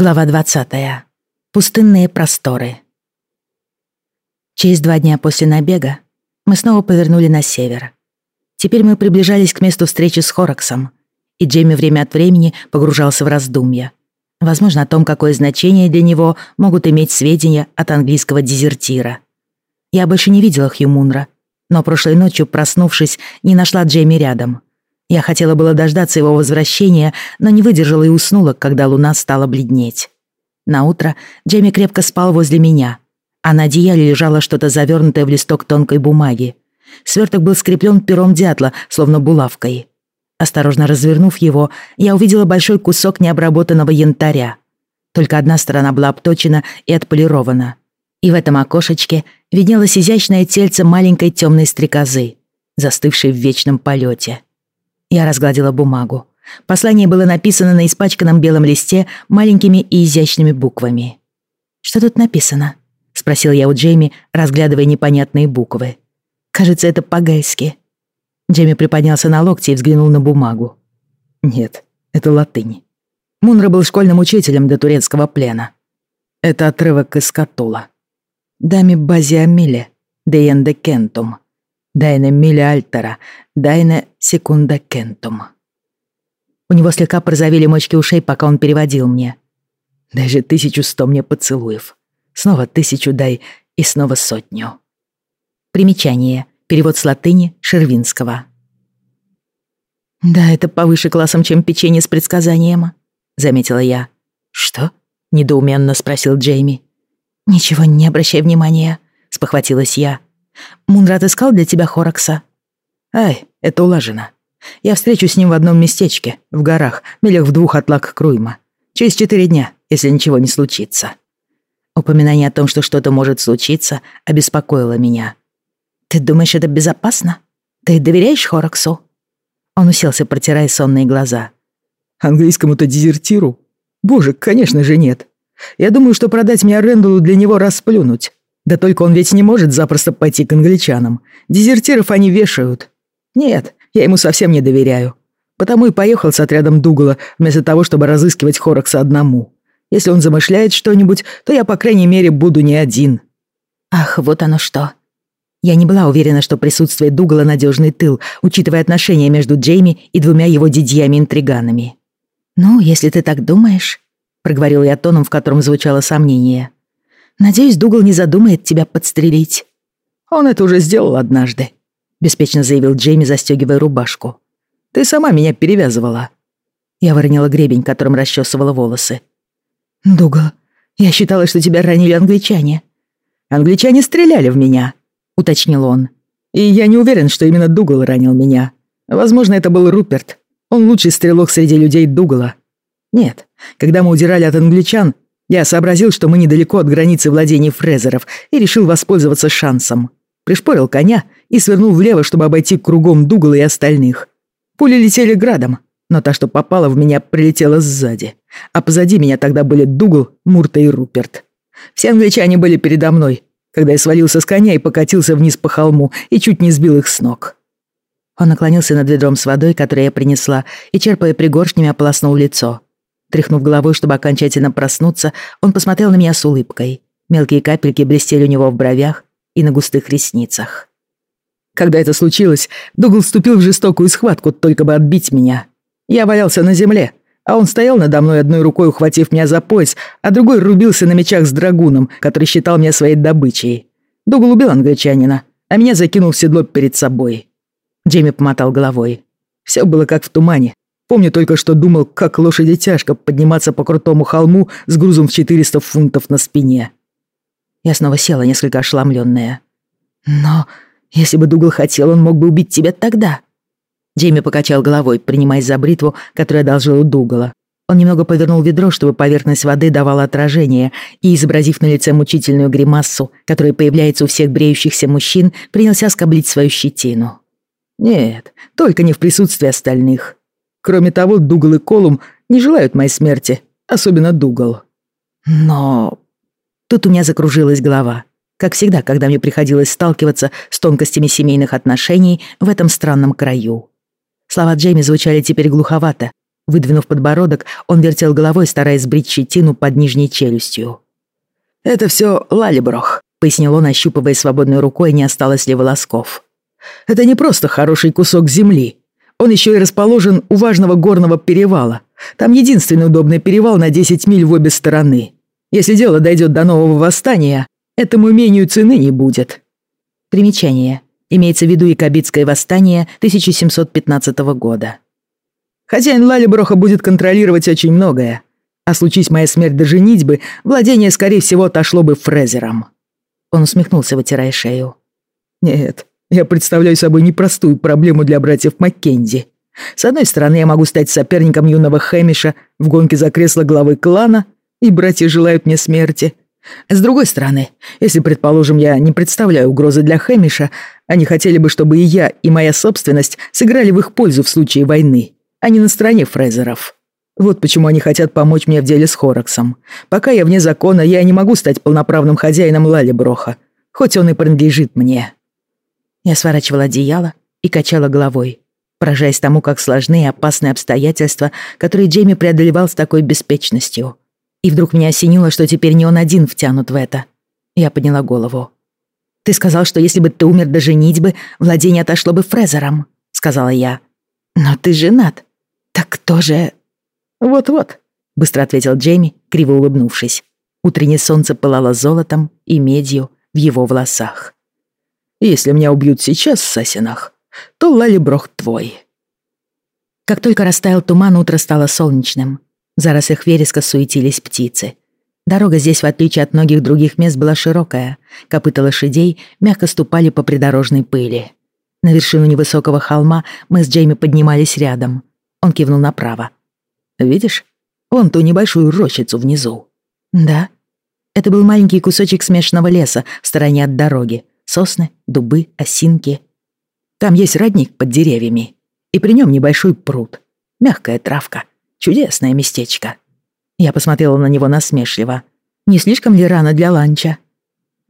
Глава 20. Пустынные просторы. Через два дня после набега мы снова повернули на север. Теперь мы приближались к месту встречи с Хораксом, и Джейми время от времени погружался в раздумья. Возможно, о том, какое значение для него могут иметь сведения от английского дезертира. Я больше не видела Хьюмунра, но прошлой ночью, проснувшись, не нашла Джейми рядом — я хотела было дождаться его возвращения, но не выдержала и уснула, когда луна стала бледнеть. На утро Джейми крепко спал возле меня, а на одеяле лежало что-то завернутое в листок тонкой бумаги. Сверток был скреплен пером дятла, словно булавкой. Осторожно развернув его, я увидела большой кусок необработанного янтаря. Только одна сторона была обточена и отполирована. И в этом окошечке виднелось изящное тельце маленькой темной стрекозы, застывшей в вечном полете. Я разгладила бумагу. Послание было написано на испачканном белом листе маленькими и изящными буквами. «Что тут написано?» — спросил я у Джейми, разглядывая непонятные буквы. «Кажется, это по-гайски». Джейми приподнялся на локти и взглянул на бумагу. «Нет, это латынь. Мунра был школьным учителем до турецкого плена. Это отрывок из Катула. Дами базиамиле, деенде кентум. Дайне миле альтера, дайне секунда кентум. У него слегка порозовели мочки ушей, пока он переводил мне. Дай же тысячу сто мне поцелуев. Снова тысячу дай и снова сотню. Примечание. Перевод с латыни Шервинского. «Да, это повыше классом, чем печенье с предсказанием», — заметила я. «Что?» — недоуменно спросил Джейми. «Ничего, не обращай внимания», — спохватилась я. Мунрат искал для тебя Хоракса?» «Ай, это улажено. Я встречусь с ним в одном местечке, в горах, милях в двух от Лак-Круйма. Через четыре дня, если ничего не случится». Упоминание о том, что что-то может случиться, обеспокоило меня. «Ты думаешь, это безопасно? Ты доверяешь Хораксу?» Он уселся, протирая сонные глаза. «Английскому-то дезертиру? Боже, конечно же нет. Я думаю, что продать меня Рэндаллу для него расплюнуть. Да только он ведь не может запросто пойти к англичанам. Дезертиров они вешают. Нет, я ему совсем не доверяю. Потому и поехал с отрядом Дугала, вместо того, чтобы разыскивать Хоракса одному. Если он замышляет что-нибудь, то я, по крайней мере, буду не один. Ах, вот оно что. Я не была уверена, что присутствие Дугала — надежный тыл, учитывая отношения между Джейми и двумя его дядьями-интриганами. «Ну, если ты так думаешь», — проговорил я тоном, в котором звучало сомнение. Надеюсь, Дугал не задумает тебя подстрелить». «Он это уже сделал однажды», — беспечно заявил Джейми, застегивая рубашку. «Ты сама меня перевязывала». Я выронила гребень, которым расчесывала волосы. «Дугал, я считала, что тебя ранили англичане». «Англичане стреляли в меня», — уточнил он. «И я не уверен, что именно Дугал ранил меня. Возможно, это был Руперт. Он лучший стрелок среди людей Дугала. Нет, когда мы удирали от англичан, я сообразил, что мы недалеко от границы владений Фрезеров и решил воспользоваться шансом. Пришпорил коня и свернул влево, чтобы обойти кругом Дугала и остальных. Пули летели градом, но та, что попала в меня, прилетела сзади. А позади меня тогда были Дугал, Мурта и Руперт. Все англичане были передо мной, когда я свалился с коня и покатился вниз по холму и чуть не сбил их с ног. Он наклонился над ведром с водой, которую я принесла, и, черпая пригоршнями, ополоснул лицо. Тряхнув головой, чтобы окончательно проснуться, он посмотрел на меня с улыбкой. Мелкие капельки блестели у него в бровях и на густых ресницах. Когда это случилось, Дугл вступил в жестокую схватку, только бы отбить меня. Я валялся на земле, а он стоял надо мной одной рукой, ухватив меня за пояс, а другой рубился на мечах с драгуном, который считал меня своей добычей. Дугл убил англичанина, а меня закинул в седло перед собой. Джейми помотал головой. Все было как в тумане, Помню только, что думал, как лошади тяжко подниматься по крутому холму с грузом в 400 фунтов на спине. Я снова села, несколько ошеломленная. «Но если бы Дугал хотел, он мог бы убить тебя тогда». Джейми покачал головой, принимаясь за бритву, которую одолжил у Дугала. Он немного повернул ведро, чтобы поверхность воды давала отражение, и, изобразив на лице мучительную гримассу, которая появляется у всех бреющихся мужчин, принялся скоблить свою щетину. «Нет, только не в присутствии остальных. Кроме того, Дугал и Колум не желают моей смерти, особенно Дугал. Но... Тут у меня закружилась голова. Как всегда, когда мне приходилось сталкиваться с тонкостями семейных отношений в этом странном краю. Слова Джейми звучали теперь глуховато, Выдвинув подбородок, он вертел головой, стараясь сбрить щетину под нижней челюстью. «Это все Лалиброх», — пояснил он, ощупывая свободной рукой, не осталось ли волосков. «Это не просто хороший кусок земли. Он еще и расположен у важного горного перевала. Там единственный удобный перевал на 10 миль в обе стороны. Если дело дойдет до нового восстания, этому имению цены не будет». Примечание. Имеется в виду Якобитское восстание 1715 года. Хозяин Лалиброха будет контролировать очень многое. А случись моя смерть до женитьбы, владение, скорее всего, отошло бы Фрезером». Он усмехнулся, вытирая шею. «Нет, я представляю собой непростую проблему для братьев Маккензи. С одной стороны, я могу стать соперником юного Хэмиша в гонке за кресло главы клана, и братья желают мне смерти. С другой стороны, если, предположим, я не представляю угрозы для Хэмиша, они хотели бы, чтобы и я, и моя собственность сыграли в их пользу в случае войны а не на стороне Фрезеров. Вот почему они хотят помочь мне в деле с Хораксом. Пока я вне закона, я не могу стать полноправным хозяином Лалиброха, хоть он и принадлежит мне». Я сворачивала одеяло и качала головой, поражаясь тому, как сложны и опасные обстоятельства, которые Джейми преодолевал с такой беспечностью. И вдруг меня осенило, что теперь не он один втянут в это. Я подняла голову. «Ты сказал, что если бы ты умер до женитьбы, владение отошло бы Фрезером», — сказала я. «Но ты женат. «Так кто же...» «Вот-вот», — быстро ответил Джейми, криво улыбнувшись. Утреннее солнце пылало золотом и медью в его волосах. «Если меня убьют сейчас в сосенах, то Лалиброх твой». Как только растаял туман, утро стало солнечным. В зарослях вереска суетились птицы. Дорога здесь, в отличие от многих других мест, была широкая. Копыта лошадей мягко ступали по придорожной пыли. На вершину невысокого холма мы с Джейми поднимались рядом. Он кивнул направо. «Видишь? Вон ту небольшую рощицу внизу». «Да». Это был маленький кусочек смешанного леса в стороне от дороги. Сосны, дубы, осинки. Там есть родник под деревьями. И при нем небольшой пруд. Мягкая травка. Чудесное местечко. Я посмотрела на него насмешливо. Не слишком ли рано для ланча?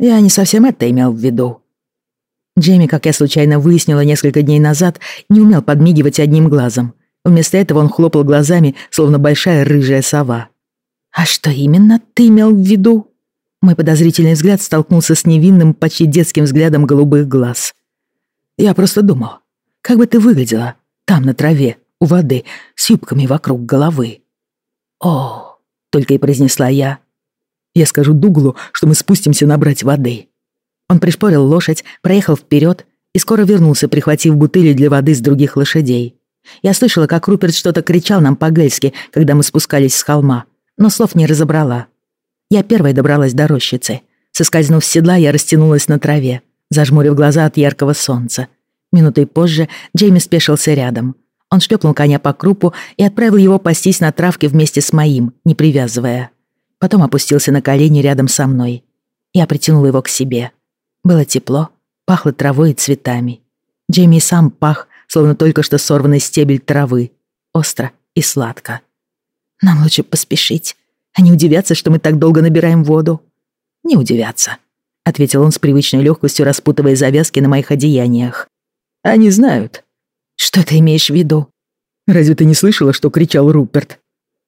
Я не совсем это имел в виду. Джейми, как я случайно выяснила несколько дней назад, не умел подмигивать одним глазом. Вместо этого он хлопал глазами, словно большая рыжая сова. «А что именно ты имел в виду?» Мой подозрительный взгляд столкнулся с невинным, почти детским взглядом голубых глаз. «Я просто думал, как бы ты выглядела там, на траве, у воды, с юбками вокруг головы». «О!» — только и произнесла я. «Я скажу Дуглу, что мы спустимся набрать воды». Он пришпорил лошадь, проехал вперед и скоро вернулся, прихватив бутыли для воды с других лошадей. Я слышала, как Руперт что-то кричал нам по-гельски, когда мы спускались с холма, но слов не разобрала. Я первой добралась до рощицы. Соскользнув с седла, я растянулась на траве, зажмурив глаза от яркого солнца. Минутой позже Джейми спешился рядом. Он шлепнул коня по крупу и отправил его пастись на травке вместе с моим, не привязывая. Потом опустился на колени рядом со мной. Я притянула его к себе. Было тепло, пахло травой и цветами. Джейми сам пах, словно только что сорванный стебель травы. Остро и сладко. Нам лучше поспешить. Они удивятся, что мы так долго набираем воду. Не удивятся, ответил он с привычной легкостью, распутывая завязки на моих одеяниях. Они знают. Что ты имеешь в виду? Разве ты не слышала, что кричал Руперт?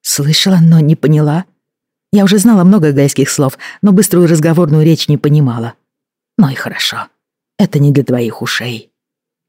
Слышала, но не поняла. Я уже знала много гайских слов, но быструю разговорную речь не понимала. Ну и хорошо. Это не для твоих ушей.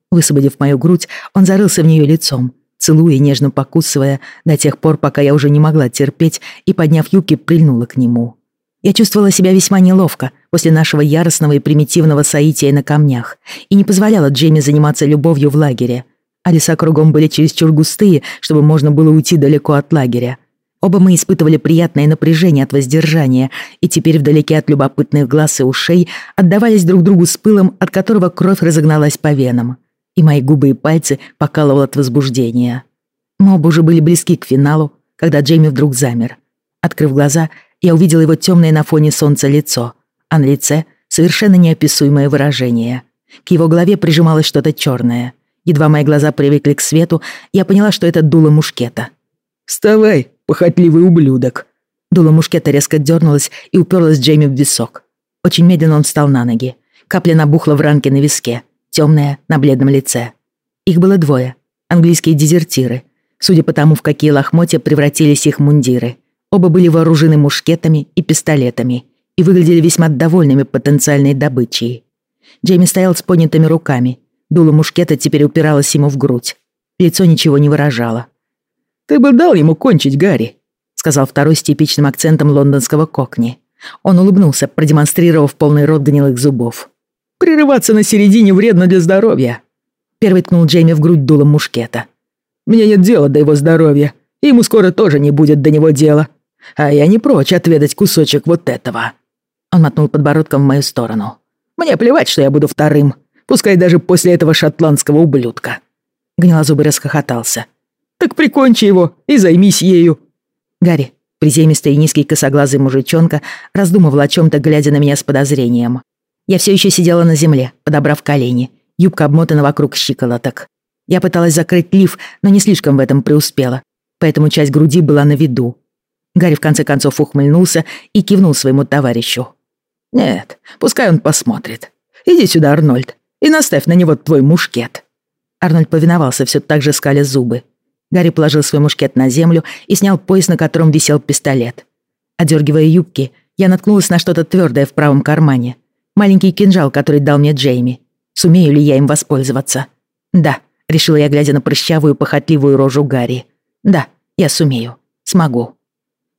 Высвободив мою грудь, он зарылся в нее лицом, целуя и нежно покусывая до тех пор, пока я уже не могла терпеть и, подняв юбки, прильнула к нему. Я чувствовала себя весьма неловко после нашего яростного и примитивного соития на камнях и не позволяла Джейми заниматься любовью в лагере. А леса кругом были чересчур густые, чтобы можно было уйти далеко от лагеря. Оба мы испытывали приятное напряжение от воздержания, и теперь вдалеке от любопытных глаз и ушей отдавались друг другу с пылом, от которого кровь разогналась по венам и мои губы и пальцы покалывал от возбуждения. Мы оба уже были близки к финалу, когда Джейми вдруг замер. Открыв глаза, я увидела его темное на фоне солнца лицо, а на лице совершенно неописуемое выражение. К его голове прижималось что-то черное. Едва мои глаза привыкли к свету, я поняла, что это дуло мушкета. «Вставай, похотливый ублюдок!» Дуло мушкета резко дернулось и уперлось Джейми в висок. Очень медленно он встал на ноги. Капля набухла в ранке на виске темная на бледном лице. Их было двое, английские дезертиры. судя по тому, в какие лохмотья превратились их мундиры. Оба были вооружены мушкетами и пистолетами и выглядели весьма довольными потенциальной добычей. Джейми стоял с поднятыми руками. Дуло мушкета теперь упиралось ему в грудь. Лицо ничего не выражало. «Ты бы дал ему кончить, Гарри», — сказал второй с типичным акцентом лондонского кокни. Он улыбнулся, продемонстрировав полный рот гнилых зубов. «Прерываться на середине вредно для здоровья». Первый ткнул Джейми в грудь дулом мушкета. «Мне нет дела до его здоровья, ему скоро тоже не будет до него дела. А я не прочь отведать кусочек вот этого». Он мотнул подбородком в мою сторону. «Мне плевать, что я буду вторым, пускай даже после этого шотландского ублюдка». Гнилозубый расхохотался. «Так прикончи его и займись ею». Гарри, приземистый и низкий косоглазый мужичонка, раздумывал о чем то глядя на меня с подозрением. Я все еще сидела на земле, подобрав колени. Юбка обмотана вокруг щиколоток. Я пыталась закрыть лиф, но не слишком в этом преуспела, поэтому часть груди была на виду. Гарри в конце концов ухмыльнулся и кивнул своему товарищу. «Нет, пускай он посмотрит. Иди сюда, Арнольд, и наставь на него твой мушкет». Арнольд повиновался, все так же скаля зубы. Гарри положил свой мушкет на землю и снял пояс, на котором висел пистолет. Одергивая юбки, я наткнулась на что-то твердое в правом кармане. Маленький кинжал, который дал мне Джейми. Сумею ли я им воспользоваться? Да, решила я, глядя на прыщавую, похотливую рожу Гарри. Да, я сумею. Смогу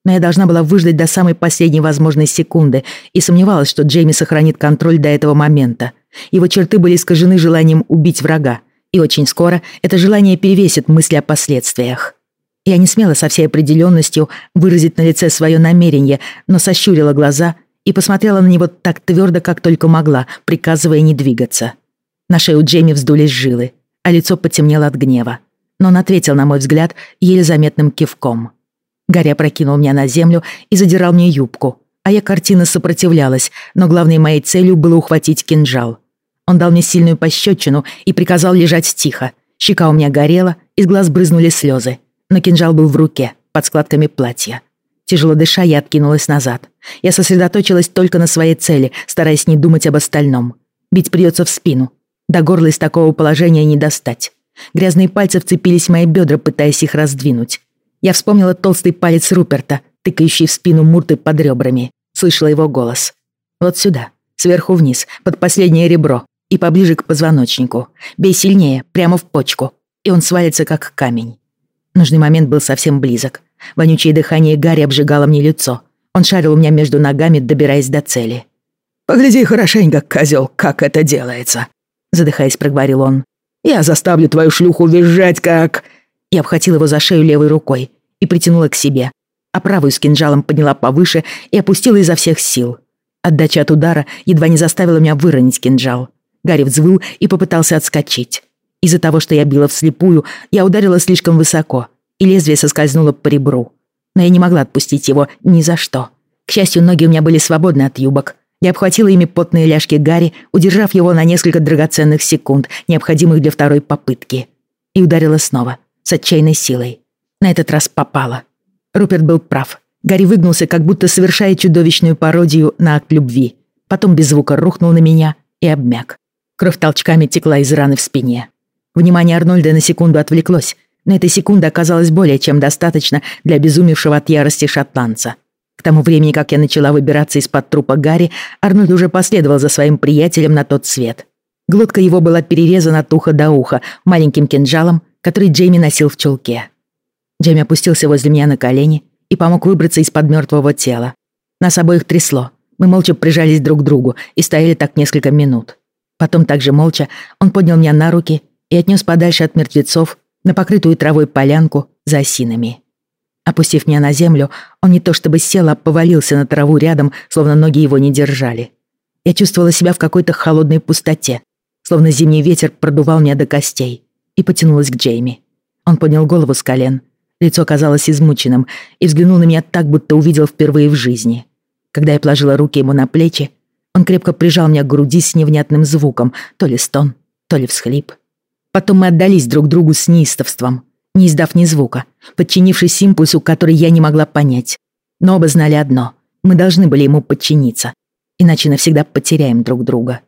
но я должна была выждать до самой последней возможной секунды и сомневалась, что Джейми сохранит контроль до этого момента. Его черты были искажены желанием убить врага, и очень скоро это желание перевесит мысли о последствиях. Я не смела со всей определенностью выразить на лице свое намерение, но сощурила глаза и посмотрела на него так твердо, как только могла, приказывая не двигаться. На шею Джейми вздулись жилы, а лицо потемнело от гнева. Но он ответил, на мой взгляд, еле заметным кивком. Гарри опрокинул меня на землю и задирал мне юбку, а я картина сопротивлялась, но главной моей целью было ухватить кинжал. Он дал мне сильную пощечину и приказал лежать тихо. Щека у меня горела, из глаз брызнули слезы, но кинжал был в руке, под складками платья. Тяжело дыша, я откинулась назад. Я сосредоточилась только на своей цели, стараясь не думать об остальном. Бить придется в спину. До горла из такого положения не достать. Грязные пальцы вцепились в мои бедра, пытаясь их раздвинуть. Я вспомнила толстый палец Руперта, тыкающий в спину Мурты под ребрами. Слышала его голос. Вот сюда, сверху вниз, под последнее ребро и поближе к позвоночнику. Бей сильнее, прямо в почку, и он свалится как камень. Нужный момент был совсем близок. Вонючее дыхание Гарри обжигало мне лицо. Он шарил у меня между ногами, добираясь до цели. «Погляди хорошенько, козел, как это делается!» Задыхаясь, проговорил он. «Я заставлю твою шлюху визжать, как...» Я обхватила его за шею левой рукой и притянула к себе, а правую с кинжалом подняла повыше и опустила изо всех сил. Отдача от удара едва не заставила меня выронить кинжал. Гарри взвыл и попытался отскочить. Из-за того, что я била вслепую, я ударила слишком высоко, и лезвие соскользнуло по ребру. Но я не могла отпустить его ни за что. К счастью, ноги у меня были свободны от юбок. Я обхватила ими потные ляжки Гарри, удержав его на несколько драгоценных секунд, необходимых для второй попытки. И ударила снова, с отчаянной силой. На этот раз попало. Руперт был прав. Гарри выгнулся, как будто совершая чудовищную пародию на акт любви. Потом без звука рухнул на меня и обмяк. Кровь толчками текла из раны в спине. Внимание Арнольда на секунду отвлеклось, но этой секунды оказалось более чем достаточно для обезумевшего от ярости шотландца. К тому времени, как я начала выбираться из-под трупа Гарри, Арнольд уже последовал за своим приятелем на тот свет. Глотка его была перерезана от уха до уха маленьким кинжалом, который Джейми носил в чулке. Джейми опустился возле меня на колени и помог выбраться из-под мертвого тела. Нас обоих трясло. Мы молча прижались друг к другу и стояли так несколько минут. Потом также молча он поднял меня на руки и отнес подальше от мертвецов на покрытую травой полянку за осинами. Опустив меня на землю, он не то чтобы сел, а повалился на траву рядом, словно ноги его не держали. Я чувствовала себя в какой-то холодной пустоте, словно зимний ветер продувал меня до костей и потянулась к Джейми. Он поднял голову с колен. Лицо казалось измученным и взглянул на меня так, будто увидел впервые в жизни. Когда я положила руки ему на плечи, он крепко прижал меня к груди с невнятным звуком, то ли стон, то ли всхлип. Потом мы отдались друг другу с неистовством, не издав ни звука, подчинившись импульсу, который я не могла понять. Но оба знали одно — мы должны были ему подчиниться, иначе навсегда потеряем друг друга.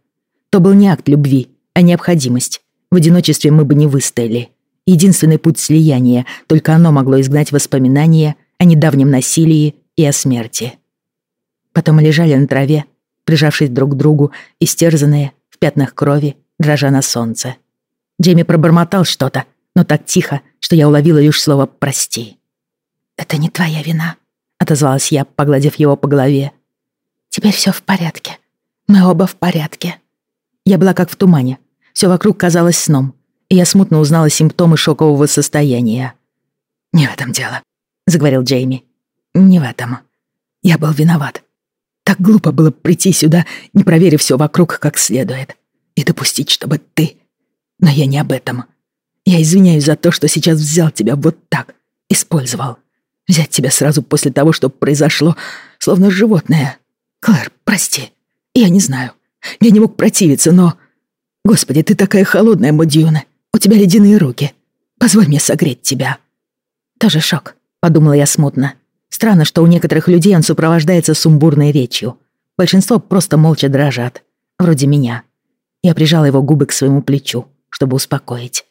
То был не акт любви, а необходимость. В одиночестве мы бы не выстояли. Единственный путь слияния, только оно могло изгнать воспоминания о недавнем насилии и о смерти. Потом мы лежали на траве, прижавшись друг к другу, истерзанные, в пятнах крови, дрожа на солнце. Джейми пробормотал что-то, но так тихо, что я уловила лишь слово «прости». «Это не твоя вина», — отозвалась я, погладив его по голове. «Теперь все в порядке. Мы оба в порядке». Я была как в тумане. Все вокруг казалось сном, и я смутно узнала симптомы шокового состояния. «Не в этом дело», — заговорил Джейми. «Не в этом. Я был виноват. Так глупо было прийти сюда, не проверив все вокруг как следует, и допустить, чтобы ты... Но я не об этом. Я извиняюсь за то, что сейчас взял тебя вот так, использовал. Взять тебя сразу после того, что произошло, словно животное. Клэр, прости. Я не знаю. Я не мог противиться, но... Господи, ты такая холодная, Модьюна. У тебя ледяные руки. Позволь мне согреть тебя. Тоже шок, подумала я смутно. Странно, что у некоторых людей он сопровождается сумбурной речью. Большинство просто молча дрожат. Вроде меня. Я прижала его губы к своему плечу, чтобы успокоить.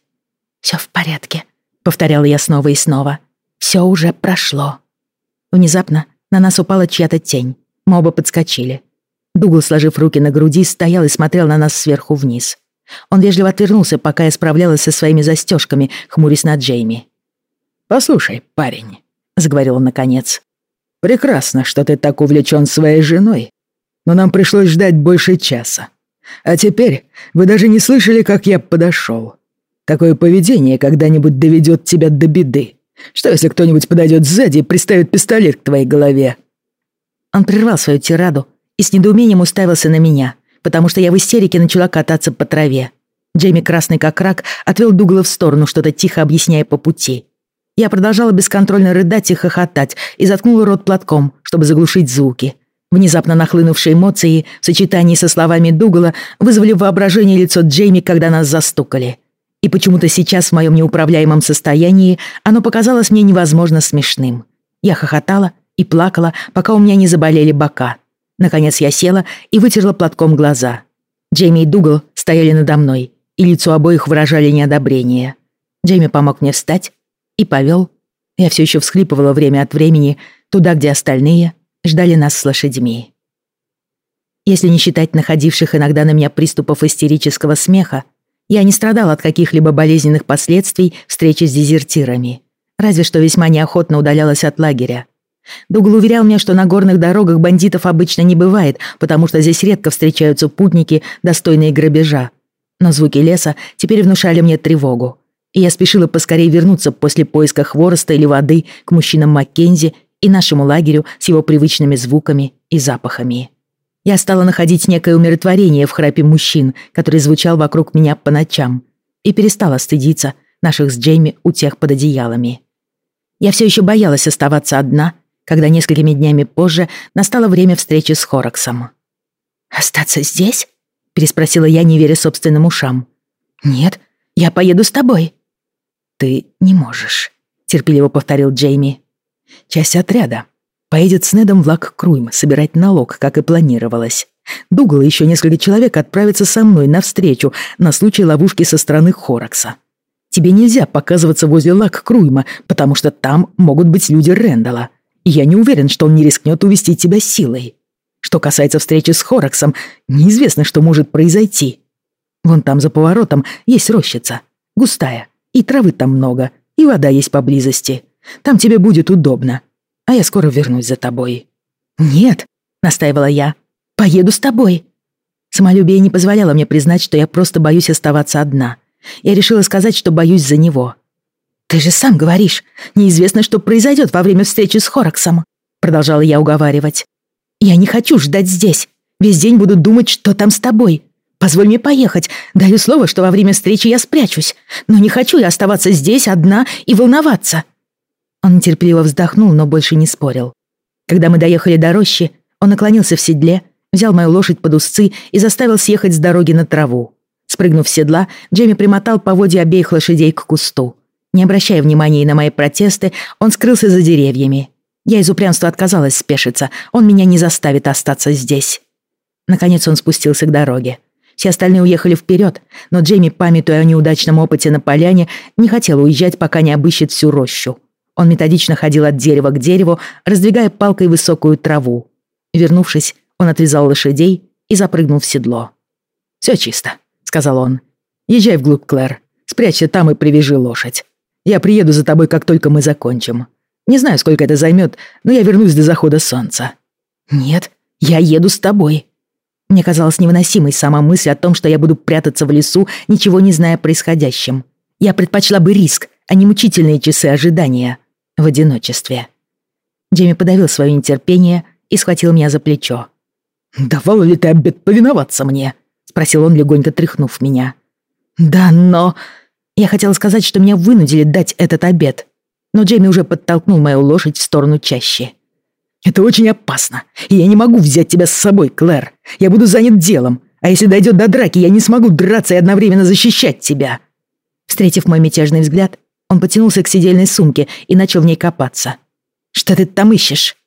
«Всё в порядке», — повторяла я снова и снова. «Всё уже прошло». Внезапно на нас упала чья-то тень. Мы оба подскочили. Дугл, сложив руки на груди, стоял и смотрел на нас сверху вниз. Он вежливо отвернулся, пока я справлялась со своими застежками, хмурясь на Джейми. «Послушай, парень», — заговорил он наконец. «Прекрасно, что ты так увлечен своей женой, но нам пришлось ждать больше часа. А теперь вы даже не слышали, как я подошел. Такое поведение когда-нибудь доведет тебя до беды. Что, если кто-нибудь подойдет сзади и приставит пистолет к твоей голове?» Он прервал свою тираду и с недоумением уставился на меня, потому что я в истерике начала кататься по траве. Джейми, красный как рак, отвел Дугла в сторону, что-то тихо объясняя по пути. Я продолжала бесконтрольно рыдать и хохотать и заткнула рот платком, чтобы заглушить звуки. Внезапно нахлынувшие эмоции в сочетании со словами Дугала вызвали в воображение лицо Джейми, когда нас застукали. И почему-то сейчас в моем неуправляемом состоянии оно показалось мне невозможно смешным. Я хохотала и плакала, пока у меня не заболели бока. Наконец я села и вытерла платком глаза. Джейми и Дугал стояли надо мной, и лицо обоих выражали неодобрение. Джейми помог мне встать и повел. Я все еще всхлипывала время от времени туда, где остальные ждали нас с лошадьми. Если не считать находивших иногда на меня приступов истерического смеха, я не страдала от каких-либо болезненных последствий встречи с дезертирами. Разве что весьма неохотно удалялась от лагеря. Дугл уверял меня, что на горных дорогах бандитов обычно не бывает, потому что здесь редко встречаются путники, достойные грабежа. Но звуки леса теперь внушали мне тревогу и я спешила поскорее вернуться после поиска хвороста или воды к мужчинам Маккензи и нашему лагерю с его привычными звуками и запахами. Я стала находить некое умиротворение в храпе мужчин, который звучал вокруг меня по ночам, и перестала стыдиться наших с Джейми утех под одеялами. Я все еще боялась оставаться одна, когда несколькими днями позже настало время встречи с Хораксом. «Остаться здесь?» — переспросила я, не веря собственным ушам. «Нет, я поеду с тобой», «Ты не можешь», — терпеливо повторил Джейми. «Часть отряда поедет с Недом в Лак-Круйм собирать налог, как и планировалось. Дугал и еще несколько человек отправятся со мной навстречу на случай ловушки со стороны Хоракса. Тебе нельзя показываться возле Лак-Круйма, потому что там могут быть люди Рэндала. И я не уверен, что он не рискнет увести тебя силой. Что касается встречи с Хораксом, неизвестно, что может произойти. Вон там за поворотом есть рощица, густая, и травы там много, и вода есть поблизости. Там тебе будет удобно. А я скоро вернусь за тобой». «Нет», — настаивала я, — «поеду с тобой». Самолюбие не позволяло мне признать, что я просто боюсь оставаться одна. Я решила сказать, что боюсь за него. «Ты же сам говоришь, неизвестно, что произойдет во время встречи с Хораксом», продолжала я уговаривать. «Я не хочу ждать здесь. Весь день буду думать, что там с тобой. Позволь мне поехать. Даю слово, что во время встречи я спрячусь. Но не хочу я оставаться здесь одна и волноваться». Он нетерпеливо вздохнул, но больше не спорил. Когда мы доехали до рощи, он наклонился в седле, взял мою лошадь под узцы и заставил съехать с дороги на траву. Спрыгнув с седла, Джейми примотал поводья обеих лошадей к кусту. Не обращая внимания на мои протесты, он скрылся за деревьями. Я из упрямства отказалась спешиться, он меня не заставит остаться здесь. Наконец он спустился к дороге. Все остальные уехали вперед, но Джейми, памятуя о неудачном опыте на поляне, не хотел уезжать, пока не обыщет всю рощу. Он методично ходил от дерева к дереву, раздвигая палкой высокую траву. Вернувшись, он отвязал лошадей и запрыгнул в седло. «Все чисто», — сказал он. «Езжай вглубь, Клэр. Спрячься там и привяжи лошадь. Я приеду за тобой, как только мы закончим. Не знаю, сколько это займет, но я вернусь до захода солнца». «Нет, я еду с тобой». Мне казалась невыносимой сама мысль о том, что я буду прятаться в лесу, ничего не зная о происходящем. Я предпочла бы риск, а не мучительные часы ожидания в одиночестве. Джейми подавил свое нетерпение и схватил меня за плечо. «Давал ли ты обед повиноваться мне?» — спросил он, легонько тряхнув меня. «Да, но...» Я хотела сказать, что меня вынудили дать этот обед, но Джейми уже подтолкнул мою лошадь в сторону чаще. «Это очень опасно, и я не могу взять тебя с собой, Клэр. Я буду занят делом, а если дойдет до драки, я не смогу драться и одновременно защищать тебя». Встретив мой мятежный взгляд, он потянулся к сидельной сумке и начал в ней копаться. «Что ты там ищешь?»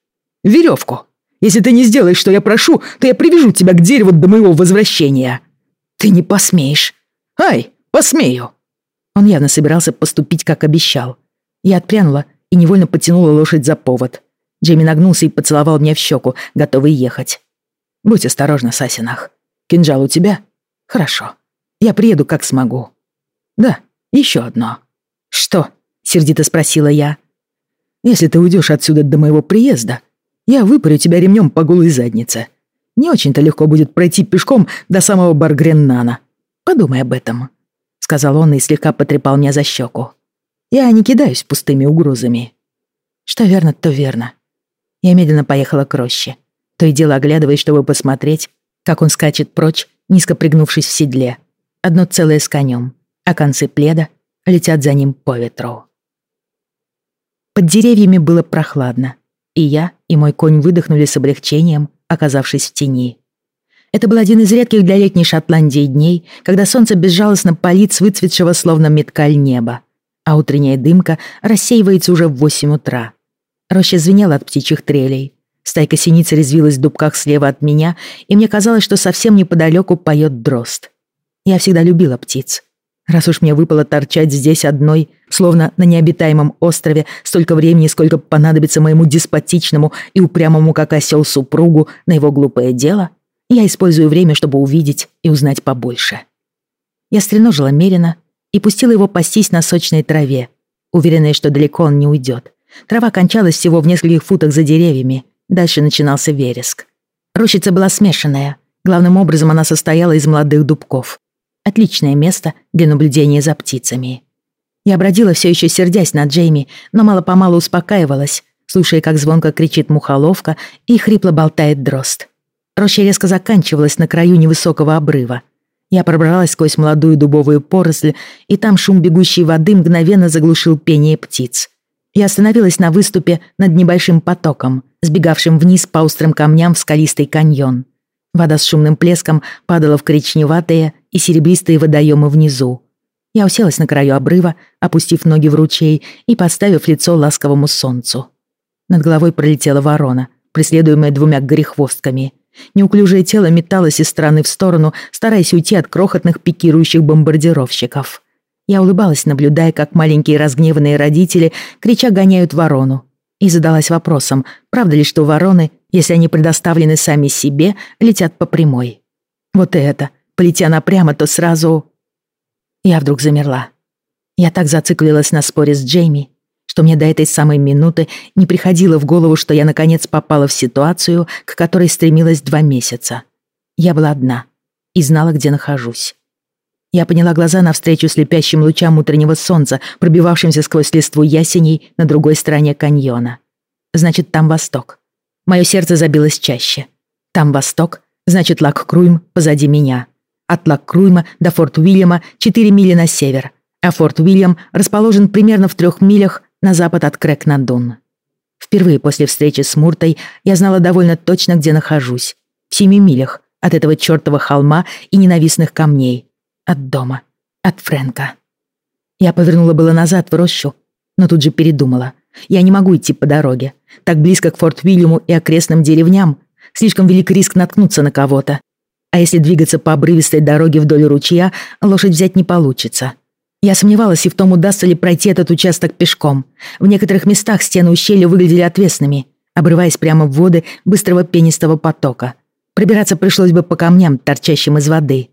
«Веревку. Если ты не сделаешь, что я прошу, то я привяжу тебя к дереву до моего возвращения». «Ты не посмеешь». «Ай, посмею». Он явно собирался поступить, как обещал. Я отпрянула и невольно потянула лошадь за повод. Джейми нагнулся и поцеловал меня в щеку, готовый ехать. «Будь осторожна, Сасинах. Кинжал у тебя? Хорошо. Я приеду, как смогу. Да, еще одно». «Что?» — сердито спросила я. «Если ты уйдешь отсюда до моего приезда, я выпарю тебя ремнем по голой заднице. Не очень-то легко будет пройти пешком до самого Баргреннана. Подумай об этом», — сказал он и слегка потрепал меня за щеку. «Я не кидаюсь пустыми угрозами». Что верно, то верно. Я медленно поехала к роще, то и дело оглядываясь, чтобы посмотреть, как он скачет прочь, низко пригнувшись в седле. Одно целое с конем, а концы пледа летят за ним по ветру. Под деревьями было прохладно, и я, и мой конь выдохнули с облегчением, оказавшись в тени. Это был один из редких для летней Шотландии дней, когда солнце безжалостно палит с выцветшего словно меткаль неба, а утренняя дымка рассеивается уже в восемь утра. Роща звенела от птичьих трелей. Стайка синиц резвилась в дубках слева от меня, и мне казалось, что совсем неподалеку поет дрозд. Я всегда любила птиц, Раз уж мне выпало торчать здесь одной, словно на необитаемом острове, столько времени, сколько понадобится моему деспотичному и упрямому, как осел, супругу на его глупое дело, я использую время, чтобы увидеть и узнать побольше. Я стреножила Мерина и пустила его пастись на сочной траве, уверенная, что далеко он не уйдет. Трава кончалась всего в нескольких футах за деревьями, дальше начинался вереск. Рощица была смешанная, главным образом она состояла из молодых дубков. Отличное место для наблюдения за птицами. Я бродила все еще сердясь на Джейми, но мало-помалу успокаивалась, слушая, как звонко кричит мухоловка и хрипло болтает дрозд. Роща резко заканчивалась на краю невысокого обрыва. Я пробралась сквозь молодую дубовую поросль, и там шум бегущей воды мгновенно заглушил пение птиц. Я остановилась на выступе над небольшим потоком, сбегавшим вниз по острым камням в скалистый каньон. Вода с шумным плеском падала в коричневатые и серебристые водоемы внизу. Я уселась на краю обрыва, опустив ноги в ручей и подставив лицо ласковому солнцу. Над головой пролетела ворона, преследуемая двумя грехвостками. Неуклюжее тело металось из стороны в сторону, стараясь уйти от крохотных пикирующих бомбардировщиков. Я улыбалась, наблюдая, как маленькие разгневанные родители, крича, гоняют ворону, и задалась вопросом, правда ли, что вороны, если они предоставлены сами себе, летят по прямой. Вот это. Полетя она прямо, то сразу... Я вдруг замерла. Я так зациклилась на споре с Джейми, что мне до этой самой минуты не приходило в голову, что я наконец попала в ситуацию, к которой стремилась два месяца. Я была одна и знала, где нахожусь. Я подняла глаза навстречу слепящим лучам утреннего солнца, пробивавшимся сквозь листву ясеней на другой стороне каньона. Значит, там восток. Мое сердце забилось чаще. Там восток, значит, Лак-Круйм позади меня. От Лак-Круйма до Форт-Уильяма 4 мили на север, а Форт-Уильям расположен примерно в трех милях на запад от Крэк-на-Дун. Впервые после встречи с Муртой я знала довольно точно, где нахожусь. В семи милях от этого чертова холма и ненавистных камней, от дома. От Фрэнка. Я повернула было назад в рощу, но тут же передумала. Я не могу идти по дороге. Так близко к Форт Вильяму и окрестным деревням. Слишком велик риск наткнуться на кого-то. А если двигаться по обрывистой дороге вдоль ручья, лошадь взять не получится. Я сомневалась и в том, удастся ли пройти этот участок пешком. В некоторых местах стены ущелья выглядели отвесными, обрываясь прямо в воды быстрого пенистого потока. Пробираться пришлось бы по камням, торчащим из воды.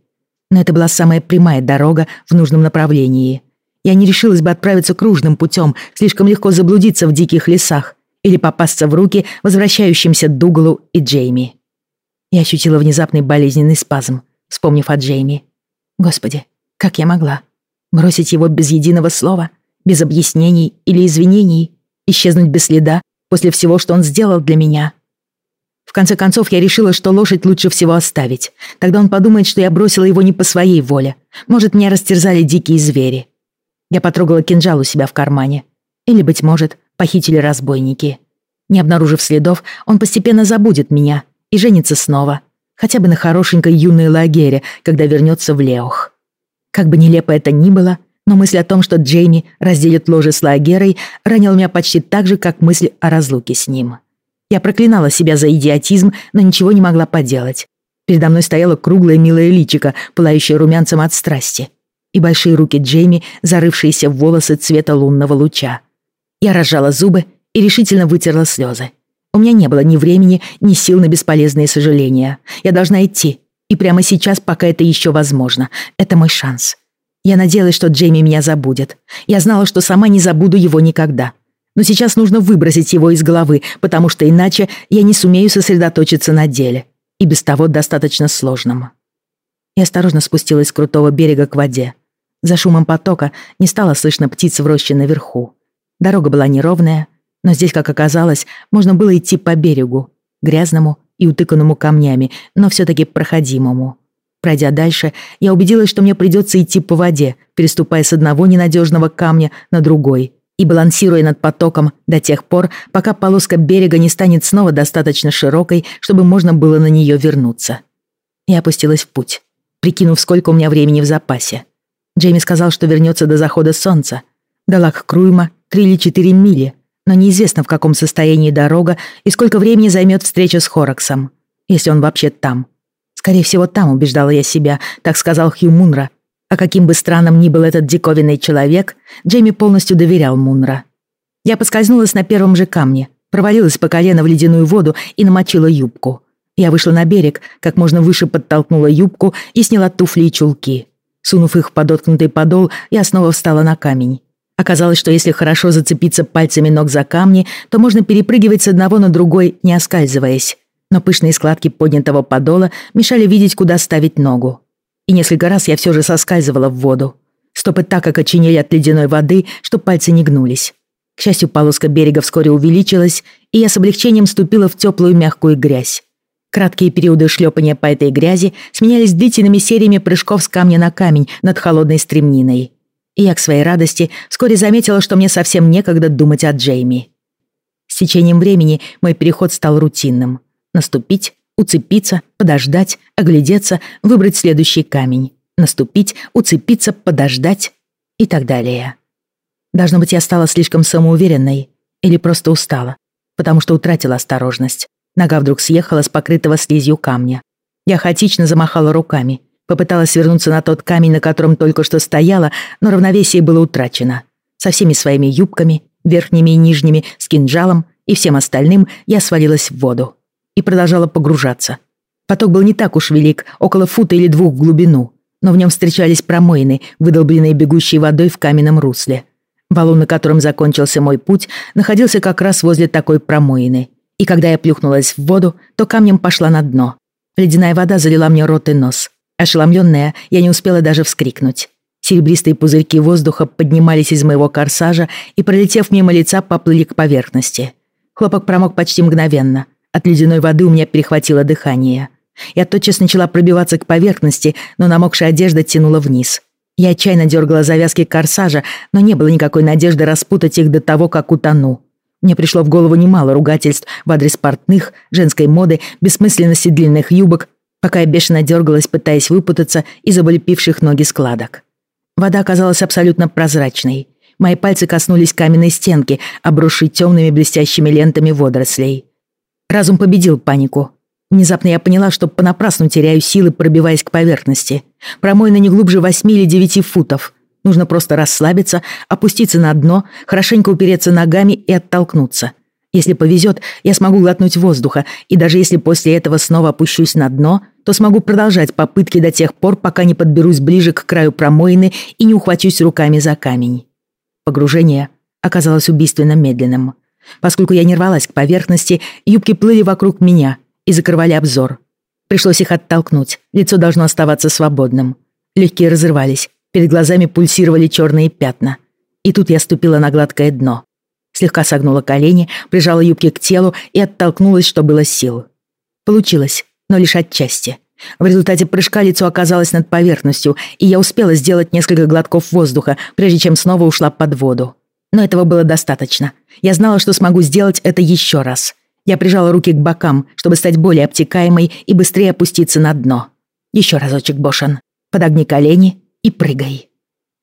Но это была самая прямая дорога в нужном направлении. Я не решилась бы отправиться кружным путем, слишком легко заблудиться в диких лесах или попасться в руки возвращающимся Дугалу и Джейми. Я ощутила внезапный болезненный спазм, вспомнив о Джейми. Господи, как я могла? Бросить его без единого слова, без объяснений или извинений, исчезнуть без следа после всего, что он сделал для меня. В конце концов, я решила, что лошадь лучше всего оставить. Тогда он подумает, что я бросила его не по своей воле. Может, меня растерзали дикие звери. Я потрогала кинжал у себя в кармане. Или, быть может, похитили разбойники. Не обнаружив следов, он постепенно забудет меня и женится снова. Хотя бы на хорошенькой юной лагере, когда вернется в Леох. Как бы нелепо это ни было, но мысль о том, что Джейми разделит ложе с Лагерой, ранила меня почти так же, как мысль о разлуке с ним. Я проклинала себя за идиотизм, но ничего не могла поделать. Передо мной стояло круглое милое личико, пылающее румянцем от страсти, и большие руки Джейми, зарывшиеся в волосы цвета лунного луча. Я разжала зубы и решительно вытерла слезы. У меня не было ни времени, ни сил на бесполезные сожаления. Я должна идти. И прямо сейчас, пока это еще возможно. Это мой шанс. Я надеялась, что Джейми меня забудет. Я знала, что сама не забуду его никогда. Но сейчас нужно выбросить его из головы, потому что иначе я не сумею сосредоточиться на деле. И без того достаточно сложном. Я осторожно спустилась с крутого берега к воде. За шумом потока не стало слышно птиц в роще наверху. Дорога была неровная, но здесь, как оказалось, можно было идти по берегу, грязному и утыканному камнями, но все-таки проходимому. Пройдя дальше, я убедилась, что мне придется идти по воде, переступая с одного ненадежного камня на другой и балансируя над потоком до тех пор, пока полоска берега не станет снова достаточно широкой, чтобы можно было на нее вернуться. Я опустилась в путь, прикинув, сколько у меня времени в запасе. Джейми сказал, что вернется до захода солнца. До Лак-Круйма три или четыре мили, но неизвестно, в каком состоянии дорога и сколько времени займет встреча с Хораксом, если он вообще там. Скорее всего, там убеждала я себя, так сказал Хью Мунра. А каким бы странным ни был этот диковинный человек, Джейми полностью доверял Мунра. Я поскользнулась на первом же камне, провалилась по колено в ледяную воду и намочила юбку. Я вышла на берег, как можно выше подтолкнула юбку и сняла туфли и чулки. Сунув их в подоткнутый подол, я снова встала на камень. Оказалось, что если хорошо зацепиться пальцами ног за камни, то можно перепрыгивать с одного на другой, не оскальзываясь но пышные складки поднятого подола мешали видеть, куда ставить ногу. И несколько раз я все же соскальзывала в воду. Стопы так окоченели от ледяной воды, что пальцы не гнулись. К счастью, полоска берега вскоре увеличилась, и я с облегчением ступила в теплую мягкую грязь. Краткие периоды шлепания по этой грязи сменялись длительными сериями прыжков с камня на камень над холодной стремниной. И я к своей радости вскоре заметила, что мне совсем некогда думать о Джейми. С течением времени мой переход стал рутинным. Наступить, уцепиться, подождать, оглядеться, выбрать следующий камень. Наступить, уцепиться, подождать и так далее. Должно быть, я стала слишком самоуверенной или просто устала, потому что утратила осторожность. Нога вдруг съехала с покрытого слизью камня. Я хаотично замахала руками, попыталась вернуться на тот камень, на котором только что стояла, но равновесие было утрачено. Со всеми своими юбками, верхними и нижними, с кинжалом и всем остальным я свалилась в воду и продолжала погружаться. Поток был не так уж велик, около фута или двух в глубину, но в нем встречались промоины, выдолбленные бегущей водой в каменном русле. Валун, на котором закончился мой путь, находился как раз возле такой промоины. И когда я плюхнулась в воду, то камнем пошла на дно. Ледяная вода залила мне рот и нос. Ошеломленная, я не успела даже вскрикнуть. Серебристые пузырьки воздуха поднимались из моего корсажа и, пролетев мимо лица, поплыли к поверхности. Хлопок промок почти мгновенно, от ледяной воды у меня перехватило дыхание. Я тотчас начала пробиваться к поверхности, но намокшая одежда тянула вниз. Я отчаянно дергала завязки корсажа, но не было никакой надежды распутать их до того, как утону. Мне пришло в голову немало ругательств в адрес портных, женской моды, бессмысленности длинных юбок, пока я бешено дергалась, пытаясь выпутаться из облепивших ноги складок. Вода оказалась абсолютно прозрачной. Мои пальцы коснулись каменной стенки, обросшей темными блестящими лентами водорослей. Разум победил панику. Внезапно я поняла, что понапрасну теряю силы, пробиваясь к поверхности. Промойна не глубже восьми или девяти футов. Нужно просто расслабиться, опуститься на дно, хорошенько упереться ногами и оттолкнуться. Если повезет, я смогу глотнуть воздуха, и даже если после этого снова опущусь на дно, то смогу продолжать попытки до тех пор, пока не подберусь ближе к краю промоины и не ухвачусь руками за камень. Погружение оказалось убийственно медленным. Поскольку я не рвалась к поверхности, юбки плыли вокруг меня и закрывали обзор. Пришлось их оттолкнуть, лицо должно оставаться свободным. Легкие разрывались, перед глазами пульсировали черные пятна. И тут я ступила на гладкое дно. Слегка согнула колени, прижала юбки к телу и оттолкнулась, что было сил. Получилось, но лишь отчасти. В результате прыжка лицо оказалось над поверхностью, и я успела сделать несколько глотков воздуха, прежде чем снова ушла под воду. Но этого было достаточно. Я знала, что смогу сделать это еще раз. Я прижала руки к бокам, чтобы стать более обтекаемой и быстрее опуститься на дно. Еще разочек, Бошан. Подогни колени и прыгай.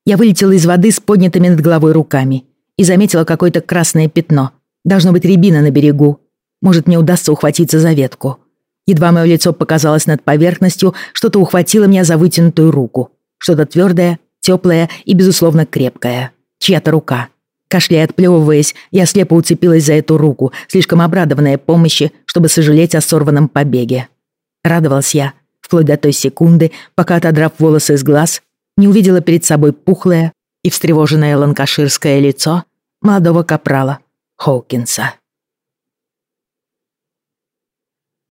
Я вылетела из воды с поднятыми над головой руками и заметила какое-то красное пятно. Должно быть рябина на берегу. Может, мне удастся ухватиться за ветку. Едва мое лицо показалось над поверхностью, что-то ухватило меня за вытянутую руку. Что-то твердое, теплое и, безусловно, крепкое. Чья-то рука. Кашляя отплевываясь, я слепо уцепилась за эту руку, слишком обрадованная помощи, чтобы сожалеть о сорванном побеге. Радовалась я, вплоть до той секунды, пока, отодрав волосы из глаз, не увидела перед собой пухлое и встревоженное ланкаширское лицо молодого капрала Хоукинса.